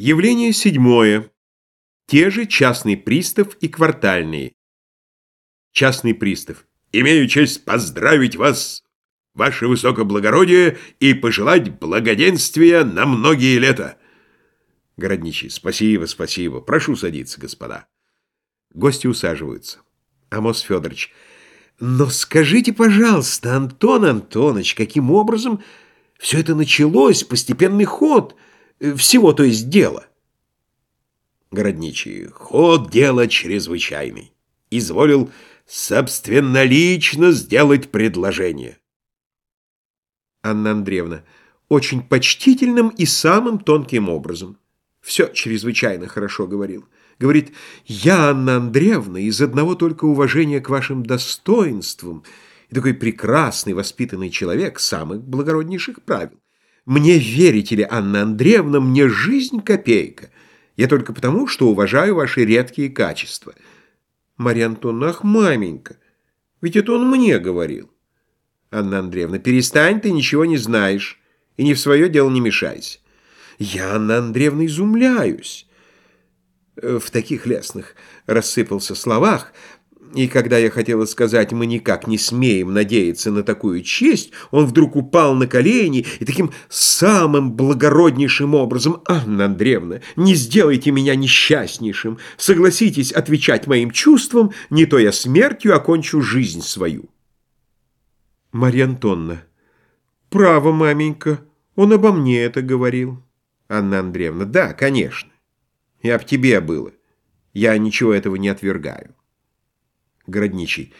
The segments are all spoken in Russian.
Явление седьмое. Те же частный пристав и квартальные. Частный пристав. Имею честь поздравить вас, ваше высокоблагородие, и пожелать благоденствия на многие лета. Городничий. Спасибо, спасибо. Прошу садиться, господа. Гости усаживаются. Амос Федорович. Но скажите, пожалуйста, Антон Антонович, каким образом все это началось, постепенный ход всего, то есть дела? Городничий. Ход дела чрезвычайный. Изволил собственнолично сделать предложение. Анна Андреевна. Очень почтительным и самым тонким образом. Все чрезвычайно хорошо говорил. Говорит, я, Анна Андреевна, из одного только уважения к вашим достоинствам, и такой прекрасный, воспитанный человек, самых благороднейших правил. Мне верите ли, Анна Андреевна, мне жизнь копейка. Я только потому, что уважаю ваши редкие качества. Марья Антоновна, ах, маменька, ведь это он мне говорил. Анна Андреевна, перестань, ты ничего не знаешь, и ни в свое дело не мешайся. Я, Анна Андреевна, изумляюсь. Э, в таких лесных рассыпался словах, и когда я хотела сказать, мы никак не смеем надеяться на такую честь, он вдруг упал на колени и таким самым благороднейшим образом, «Анна Андреевна, не сделайте меня несчастнейшим, согласитесь отвечать моим чувствам, не то я смертью окончу жизнь свою». Марья Антонна, «Право, маменька, он обо мне это говорил». Анна Андреевна, «Да, конечно». И об тебе было. Я ничего этого не отвергаю. Городничий.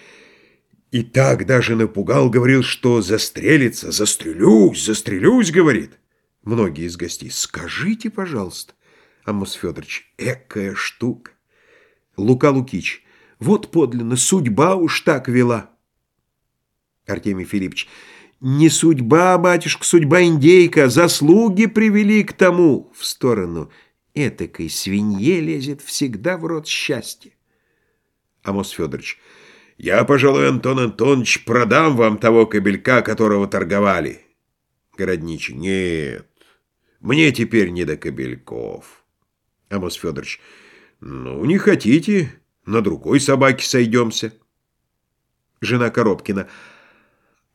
И так даже напугал, говорил, что застрелится, застрелюсь, застрелюсь, говорит. Многие из гостей. Скажите, пожалуйста, Амос Федорович, экая штука. Лука Лукич. Вот подлинно, судьба уж так вела. Артемий Филиппович. Не судьба, батюшка, судьба индейка, заслуги привели к тому. В сторону этакой свинье лезет всегда в рот счастья. Амос Федорович, я, пожалуй, Антон Антонович, продам вам того кобелька, которого торговали. Городничий, нет, мне теперь не до кобельков. Амос Федорович, ну, не хотите, на другой собаке сойдемся. Жена Коробкина,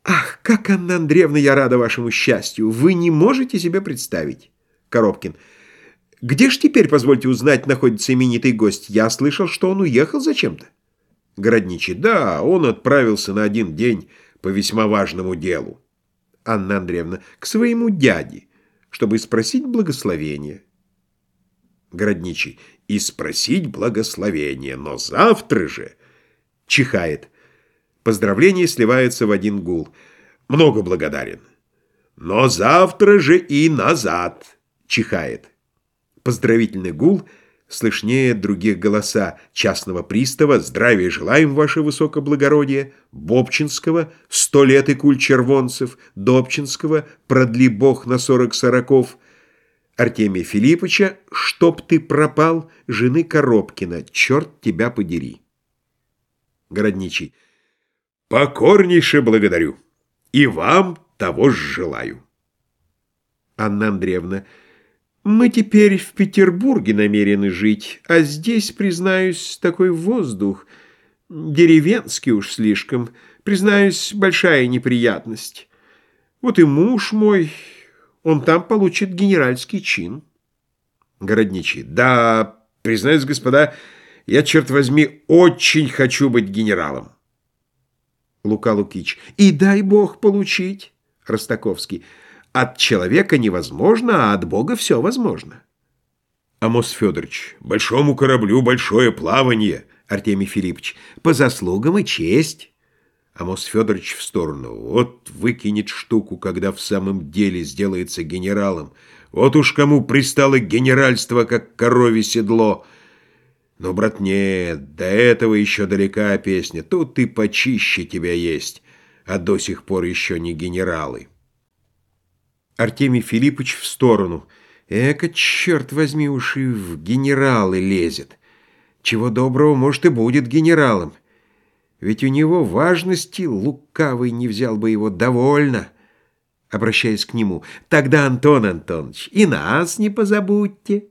ах, как, Анна Андреевна, я рада вашему счастью, вы не можете себе представить. Коробкин, — где ж теперь, позвольте узнать, находится именитый гость? Я слышал, что он уехал зачем-то. Городничий. Да, он отправился на один день по весьма важному делу. Анна Андреевна. К своему дяде, чтобы спросить благословения. Городничий. И спросить благословения, но завтра же... Чихает. Поздравления сливаются в один гул. Много благодарен. Но завтра же и назад. Чихает. Поздравительный гул слышнее других голоса частного пристава. «Здравия желаем, ваше высокоблагородие», Бобчинского. «Сто лет и куль червонцев», Добчинского. «Продли бог на сорок сороков», Артемия Филипповича. «Чтоб ты пропал», жены Коробкина «Черт тебя подери». Городничий. «Покорнейше благодарю, и вам того ж желаю». Анна Андреевна мы теперь в Петербурге намерены жить, а здесь, признаюсь, такой воздух, деревенский уж слишком, признаюсь, большая неприятность. Вот и муж мой, он там получит генеральский чин. Городничий. Да, признаюсь, господа, я, черт возьми, очень хочу быть генералом. Лука Лукич. И дай бог получить. Ростаковский. От человека невозможно, а от Бога все возможно. Амос Федорович, большому кораблю большое плавание. Артемий Филиппович, по заслугам и честь. Амос Федорович в сторону. Вот выкинет штуку, когда в самом деле сделается генералом. Вот уж кому пристало генеральство, как корове седло. Но, брат, нет, до этого еще далека песня. Тут ты почище тебя есть, а до сих пор еще не генералы. Артемий Филиппович в сторону. Эка, черт возьми, уж и в генералы лезет. Чего доброго, может, и будет генералом. Ведь у него важности лукавый не взял бы его довольно. Обращаясь к нему, тогда, Антон Антонович, и нас не позабудьте.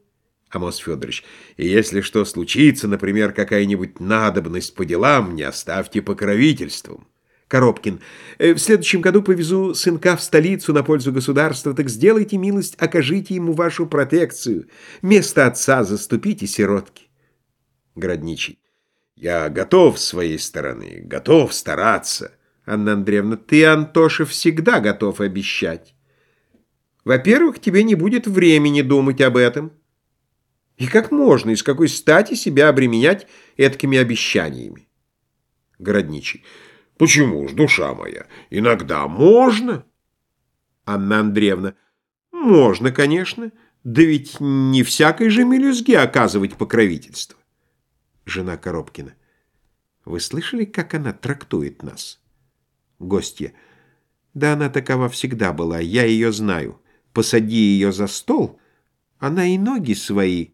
Амос Федорович, если что случится, например, какая-нибудь надобность по делам, не оставьте покровительством. Коробкин, «Э, в следующем году повезу сынка в столицу на пользу государства, так сделайте милость, окажите ему вашу протекцию. Место отца заступите, сиротки. Городничий, я готов с своей стороны, готов стараться. Анна Андреевна, ты, Антоша, всегда готов обещать. Во-первых, тебе не будет времени думать об этом. И как можно, и с какой стати себя обременять эткими обещаниями? Городничий. Почему ж, душа моя, иногда можно. Анна Андреевна. Можно, конечно. Да ведь не всякой же мелюзге оказывать покровительство. Жена Коробкина. Вы слышали, как она трактует нас? Гостья. Да она такова всегда была, я ее знаю. Посади ее за стол, она и ноги свои